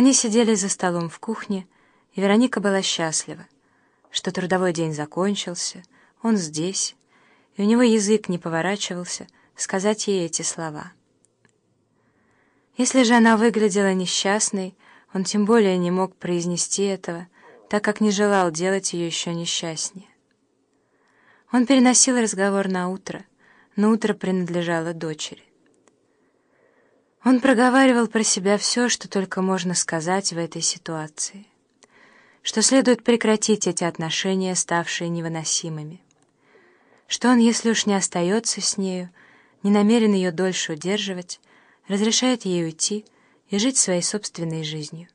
Они сидели за столом в кухне, и Вероника была счастлива, что трудовой день закончился, он здесь, и у него язык не поворачивался сказать ей эти слова. Если же она выглядела несчастной, он тем более не мог произнести этого, так как не желал делать ее еще несчастнее. Он переносил разговор на утро, но утро принадлежало дочери. Он проговаривал про себя все, что только можно сказать в этой ситуации. Что следует прекратить эти отношения, ставшие невыносимыми. Что он, если уж не остается с нею, не намерен ее дольше удерживать, разрешает ей уйти и жить своей собственной жизнью.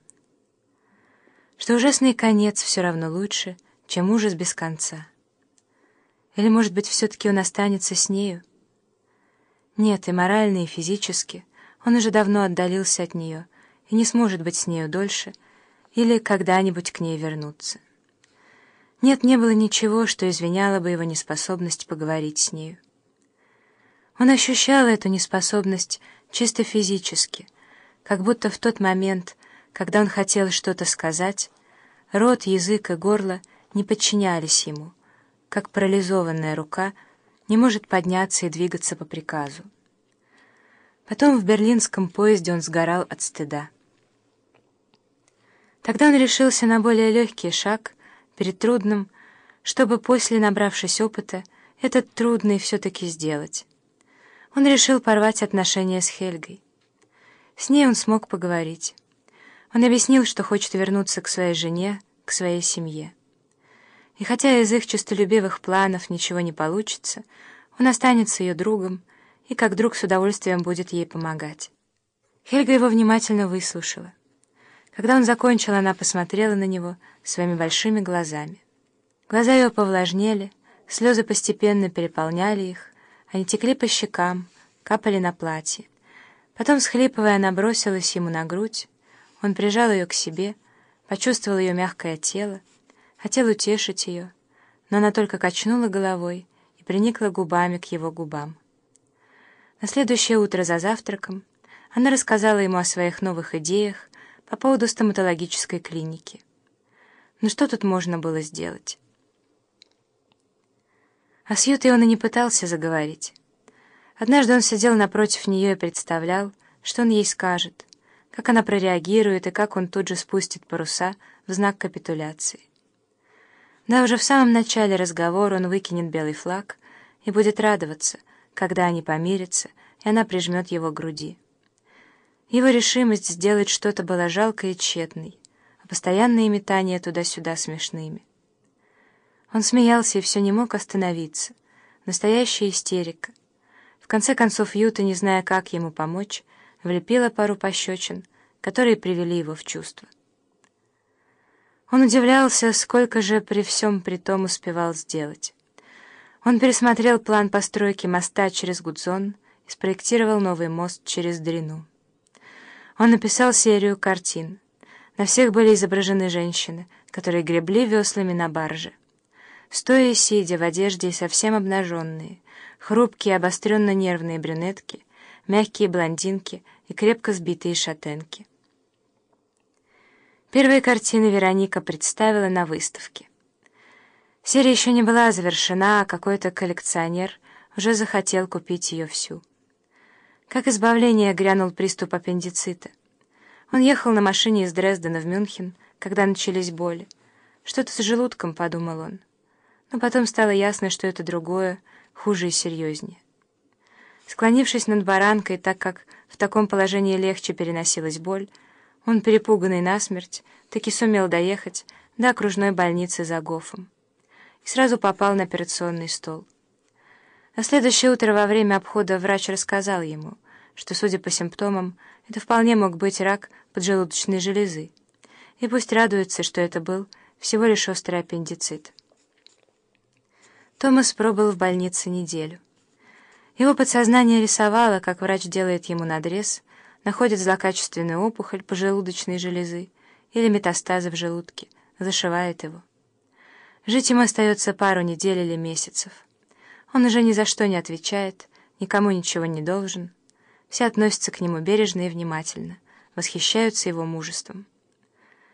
Что ужасный конец все равно лучше, чем ужас без конца. Или, может быть, все-таки он останется с нею? Нет, и морально, и физически — он уже давно отдалился от нее и не сможет быть с нею дольше или когда-нибудь к ней вернуться. Нет, не было ничего, что извиняло бы его неспособность поговорить с нею. Он ощущал эту неспособность чисто физически, как будто в тот момент, когда он хотел что-то сказать, рот, язык и горло не подчинялись ему, как парализованная рука не может подняться и двигаться по приказу. Потом в берлинском поезде он сгорал от стыда. Тогда он решился на более легкий шаг перед трудным, чтобы после, набравшись опыта, этот трудный все-таки сделать. Он решил порвать отношения с Хельгой. С ней он смог поговорить. Он объяснил, что хочет вернуться к своей жене, к своей семье. И хотя из их честолюбивых планов ничего не получится, он останется ее другом, и как друг с удовольствием будет ей помогать. Хельга его внимательно выслушала. Когда он закончил, она посмотрела на него своими большими глазами. Глаза ее повлажнели, слезы постепенно переполняли их, они текли по щекам, капали на платье. Потом, схлипывая, она бросилась ему на грудь, он прижал ее к себе, почувствовал ее мягкое тело, хотел утешить ее, но она только качнула головой и приникла губами к его губам. На следующее утро за завтраком она рассказала ему о своих новых идеях по поводу стоматологической клиники. Ну что тут можно было сделать? А с Ютой он и не пытался заговорить. Однажды он сидел напротив нее и представлял, что он ей скажет, как она прореагирует и как он тут же спустит паруса в знак капитуляции. Да, уже в самом начале разговора он выкинет белый флаг и будет радоваться — когда они помирятся, и она прижмет его к груди. Его решимость сделать что-то была жалкой и тщетной, а постоянные метания туда-сюда смешными. Он смеялся и все не мог остановиться. Настоящая истерика. В конце концов, Юта, не зная, как ему помочь, влепила пару пощечин, которые привели его в чувство. Он удивлялся, сколько же при всем при том успевал сделать. Он пересмотрел план постройки моста через Гудзон и спроектировал новый мост через Дрину. Он написал серию картин. На всех были изображены женщины, которые гребли веслами на барже. Стоя и сидя в одежде и совсем обнаженные, хрупкие обостренно-нервные брюнетки, мягкие блондинки и крепко сбитые шатенки. Первые картины Вероника представила на выставке. Серия еще не была завершена, а какой-то коллекционер уже захотел купить ее всю. Как избавление грянул приступ аппендицита. Он ехал на машине из Дрездена в Мюнхен, когда начались боли. «Что-то с желудком», — подумал он. Но потом стало ясно, что это другое, хуже и серьезнее. Склонившись над баранкой, так как в таком положении легче переносилась боль, он, перепуганный насмерть, таки сумел доехать до окружной больницы за Гофом и сразу попал на операционный стол. На следующее утро во время обхода врач рассказал ему, что, судя по симптомам, это вполне мог быть рак поджелудочной железы, и пусть радуется, что это был всего лишь острый аппендицит. Томас пробыл в больнице неделю. Его подсознание рисовало, как врач делает ему надрез, находит злокачественную опухоль поджелудочной железы или метастазы в желудке, зашивает его. Жить ему остается пару недель или месяцев. Он уже ни за что не отвечает, никому ничего не должен. Все относятся к нему бережно и внимательно, восхищаются его мужеством.